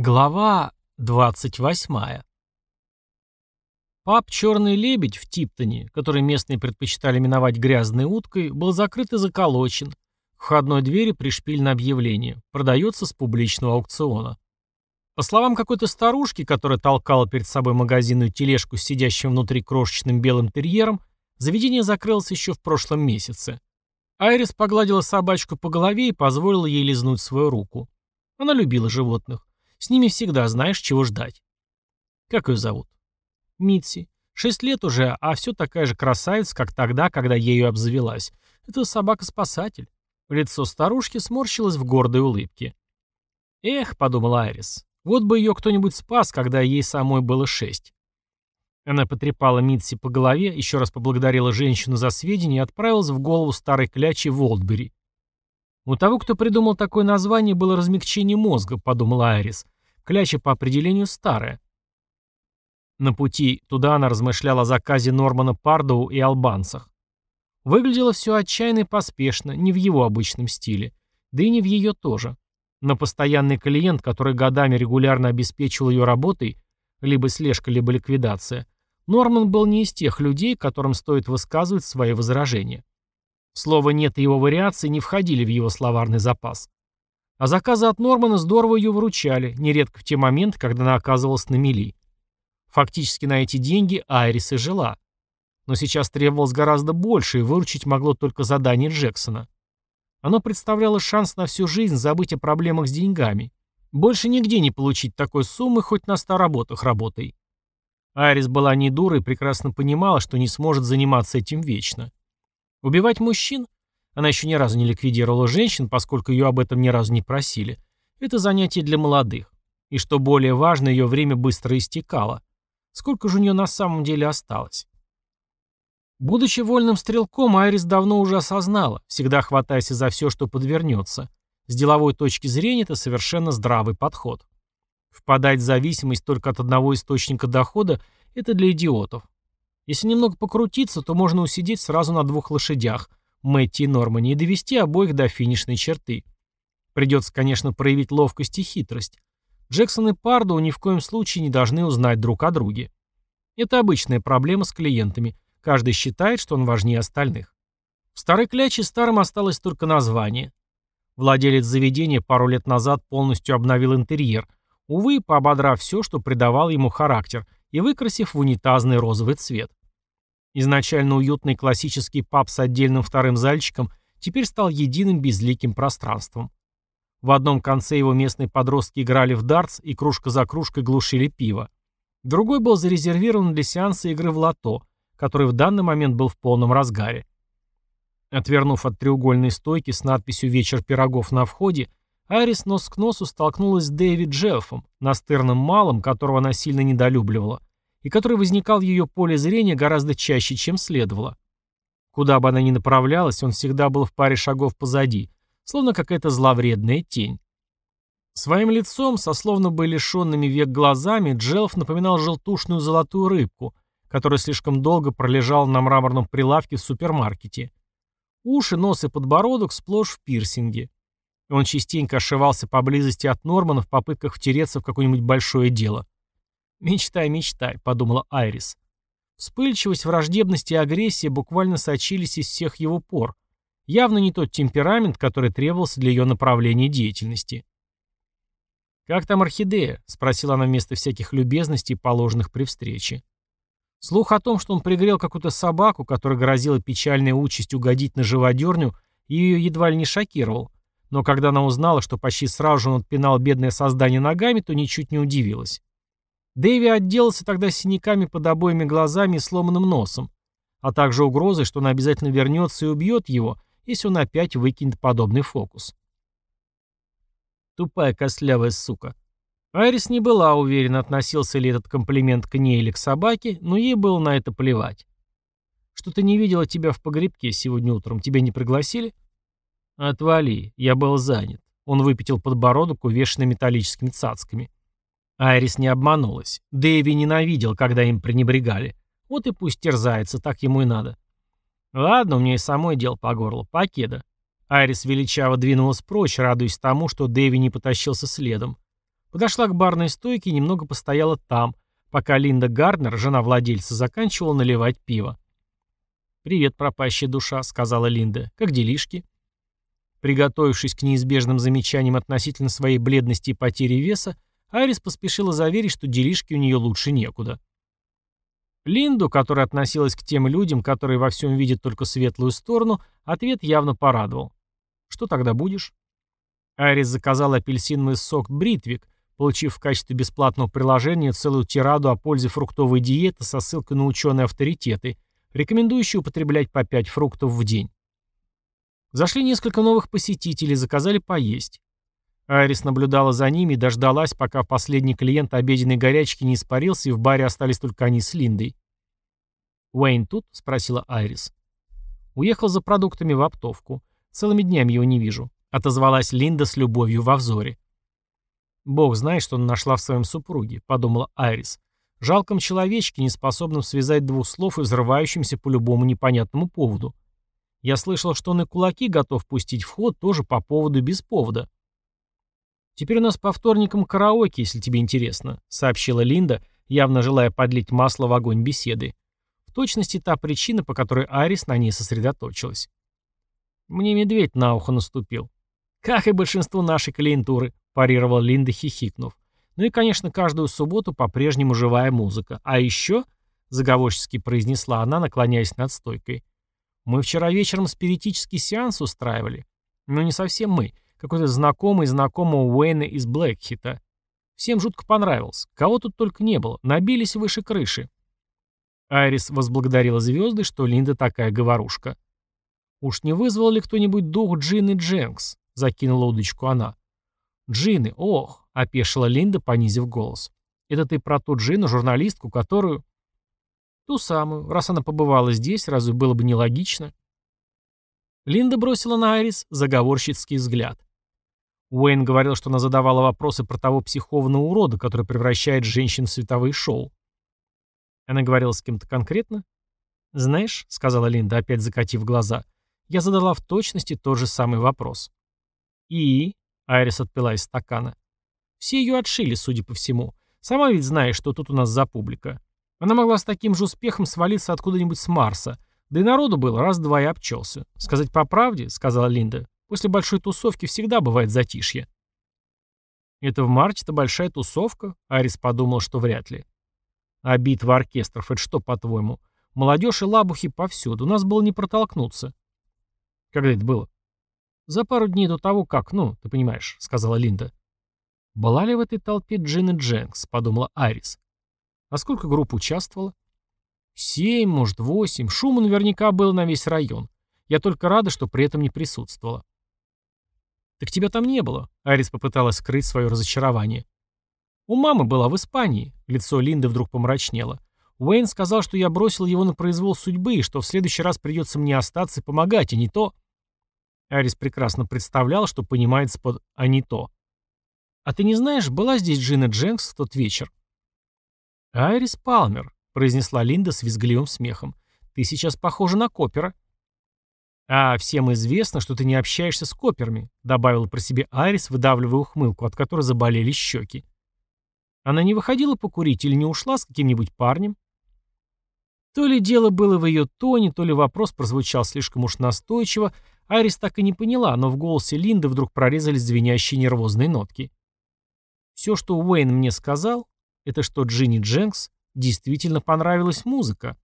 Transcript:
Глава 28. Паб «Черный лебедь» в Типтоне, который местные предпочитали именовать грязной уткой, был закрыт и заколочен. В входной двери пришпильно объявление «Продается с публичного аукциона». По словам какой-то старушки, которая толкала перед собой магазинную тележку с сидящим внутри крошечным белым терьером, заведение закрылось еще в прошлом месяце. Айрис погладила собачку по голове и позволила ей лизнуть свою руку. Она любила животных. С ними всегда знаешь, чего ждать. Как ее зовут? Митси. Шесть лет уже, а все такая же красавица, как тогда, когда ею обзавелась. Это собака-спасатель. Лицо старушки сморщилось в гордой улыбке. «Эх», — подумала Айрис, — «вот бы ее кто-нибудь спас, когда ей самой было шесть». Она потрепала Митси по голове, еще раз поблагодарила женщину за сведения и отправилась в голову старой клячи Волдбери. У того, кто придумал такое название, было размягчение мозга, подумала Айрис. Кляча по определению старая. На пути туда она размышляла о заказе Нормана Пардоу и албанцах. Выглядело все отчаянно и поспешно, не в его обычном стиле. Да и не в ее тоже. Но постоянный клиент, который годами регулярно обеспечивал ее работой, либо слежка, либо ликвидация, Норман был не из тех людей, которым стоит высказывать свои возражения. Слово «нет» и его вариации не входили в его словарный запас. А заказы от Нормана здорово ее выручали, нередко в те моменты, когда она оказывалась на мели. Фактически на эти деньги Айрис и жила. Но сейчас требовалось гораздо больше, и выручить могло только задание Джексона. Оно представляло шанс на всю жизнь забыть о проблемах с деньгами. Больше нигде не получить такой суммы, хоть на ста работах работай. Айрис была не дурой и прекрасно понимала, что не сможет заниматься этим вечно. Убивать мужчин? Она еще ни разу не ликвидировала женщин, поскольку ее об этом ни разу не просили. Это занятие для молодых. И что более важно, ее время быстро истекало. Сколько же у нее на самом деле осталось? Будучи вольным стрелком, Айрис давно уже осознала, всегда хватаясь за все, что подвернется. С деловой точки зрения это совершенно здравый подход. Впадать в зависимость только от одного источника дохода – это для идиотов. Если немного покрутиться, то можно усидеть сразу на двух лошадях, Мэтти и Нормани, и довести обоих до финишной черты. Придется, конечно, проявить ловкость и хитрость. Джексон и Пардоу ни в коем случае не должны узнать друг о друге. Это обычная проблема с клиентами. Каждый считает, что он важнее остальных. В старой кляче старым осталось только название. Владелец заведения пару лет назад полностью обновил интерьер, увы, поободрав все, что придавало ему характер, и выкрасив в унитазный розовый цвет. Изначально уютный классический паб с отдельным вторым зальчиком теперь стал единым безликим пространством. В одном конце его местные подростки играли в дартс и кружка за кружкой глушили пиво. Другой был зарезервирован для сеанса игры в лото, который в данный момент был в полном разгаре. Отвернув от треугольной стойки с надписью «Вечер пирогов» на входе, Арис нос к носу столкнулась с Дэвид Джелфом, настырным малым, которого она сильно недолюбливала, и который возникал в ее поле зрения гораздо чаще, чем следовало. Куда бы она ни направлялась, он всегда был в паре шагов позади, словно какая-то зловредная тень. Своим лицом, со словно бы лишенными век глазами, Джелф напоминал желтушную золотую рыбку, которая слишком долго пролежала на мраморном прилавке в супермаркете. Уши, нос и подбородок сплошь в пирсинге. Он частенько ошивался поблизости от Нормана в попытках втереться в какое-нибудь большое дело. «Мечтай, мечтай», — подумала Айрис. Вспыльчивость, враждебность и агрессия буквально сочились из всех его пор. Явно не тот темперамент, который требовался для ее направления деятельности. «Как там орхидея?» — спросила она вместо всяких любезностей, положенных при встрече. Слух о том, что он пригрел какую-то собаку, которая грозила печальной участь угодить на живодерню, ее едва ли не шокировал. Но когда она узнала, что почти сразу же он отпинал бедное создание ногами, то ничуть не удивилась. Дэви отделался тогда синяками под обоими глазами и сломанным носом, а также угрозой, что он обязательно вернется и убьет его, если он опять выкинет подобный фокус. Тупая костлявая сука. Айрис не была уверена, относился ли этот комплимент к ней или к собаке, но ей было на это плевать. «Что-то не видела тебя в погребке сегодня утром. Тебя не пригласили?» «Отвали, я был занят». Он выпятил подбородок, увешанный металлическими цацками. Айрис не обманулась. Дэви ненавидел, когда им пренебрегали. Вот и пусть терзается, так ему и надо. Ладно, у меня и самой дел по горло. Покеда. Айрис величаво двинулась прочь, радуясь тому, что Дэви не потащился следом. Подошла к барной стойке и немного постояла там, пока Линда Гарднер, жена владельца, заканчивала наливать пиво. «Привет, пропащая душа», — сказала Линда. «Как делишки?» Приготовившись к неизбежным замечаниям относительно своей бледности и потери веса, Айрис поспешила заверить, что делишки у нее лучше некуда. Линду, которая относилась к тем людям, которые во всем видят только светлую сторону, ответ явно порадовал. «Что тогда будешь?» Айрис заказал апельсиновый сок «Бритвик», получив в качестве бесплатного приложения целую тираду о пользе фруктовой диеты со ссылкой на ученые авторитеты, рекомендующие употреблять по 5 фруктов в день. Зашли несколько новых посетителей, заказали поесть. Айрис наблюдала за ними и дождалась, пока последний клиент обеденной горячки не испарился, и в баре остались только они с Линдой. «Уэйн тут?» — спросила Айрис. «Уехал за продуктами в оптовку. Целыми днями его не вижу», — отозвалась Линда с любовью во взоре. «Бог знает, что он нашла в своем супруге», — подумала Айрис. «Жалком человечке, неспособном связать двух слов и взрывающимся по любому непонятному поводу. Я слышал, что он и кулаки готов пустить в ход тоже по поводу без повода». «Теперь у нас по вторникам караоке, если тебе интересно», — сообщила Линда, явно желая подлить масло в огонь беседы. В точности та причина, по которой Айрис на ней сосредоточилась. «Мне медведь на ухо наступил». «Как и большинство нашей клиентуры», парировал Линда, хихикнув. Ну и, конечно, каждую субботу по-прежнему живая музыка. А еще, заговорчески произнесла она, наклоняясь над стойкой, мы вчера вечером спиритический сеанс устраивали. Ну, не совсем мы. Какой-то знакомый знакомого Уэйна из Блэкхита. Всем жутко понравилось. Кого тут только не было. Набились выше крыши. Айрис возблагодарила звезды, что Линда такая говорушка. «Уж не вызвал ли кто-нибудь дух Джины Дженкс?» — закинула удочку она. «Джины, ох!» — опешила Линда, понизив голос. «Это ты про ту Джину, журналистку, которую...» «Ту самую. Раз она побывала здесь, разве было бы нелогично?» Линда бросила на Айрис заговорщицкий взгляд. Уэйн говорил, что она задавала вопросы про того психованного урода, который превращает женщин в световые шоу. Она говорила с кем-то конкретно? «Знаешь», — сказала Линда, опять закатив глаза, — «я задала в точности тот же самый вопрос». «И?» Айрис отпила из стакана. Все ее отшили, судя по всему. Сама ведь знаешь, что тут у нас за публика. Она могла с таким же успехом свалиться откуда-нибудь с Марса. Да и народу было раз-два и обчелся. Сказать по правде, сказала Линда, после большой тусовки всегда бывает затишье. Это в марте-то большая тусовка? Айрис подумал, что вряд ли. А битва оркестров, это что, по-твоему? Молодежь и лабухи повсюду. Нас было не протолкнуться. Когда это было? «За пару дней до того, как, ну, ты понимаешь», — сказала Линда. «Была ли в этой толпе Джин и Дженкс?» — подумала Айрис. «А сколько групп участвовало?» «Семь, может, восемь. Шума наверняка было на весь район. Я только рада, что при этом не присутствовала». «Так тебя там не было», — Айрис попыталась скрыть свое разочарование. «У мамы была в Испании», — лицо Линды вдруг помрачнело. «Уэйн сказал, что я бросил его на произвол судьбы, и что в следующий раз придется мне остаться и помогать, а не то...» Арис прекрасно представлял, что понимается под «а не то». «А ты не знаешь, была здесь Джина Дженкс в тот вечер?» «Айрис Палмер», — произнесла Линда с визгливым смехом. «Ты сейчас похожа на Копера». «А всем известно, что ты не общаешься с Коперами», — добавила про себя Айрис, выдавливая ухмылку, от которой заболели щеки. «Она не выходила покурить или не ушла с каким-нибудь парнем?» То ли дело было в ее тоне, то ли вопрос прозвучал слишком уж настойчиво, Айрис так и не поняла, но в голосе Линды вдруг прорезались звенящие нервозные нотки. Все, что Уэйн мне сказал, это что Джинни Дженкс действительно понравилась музыка.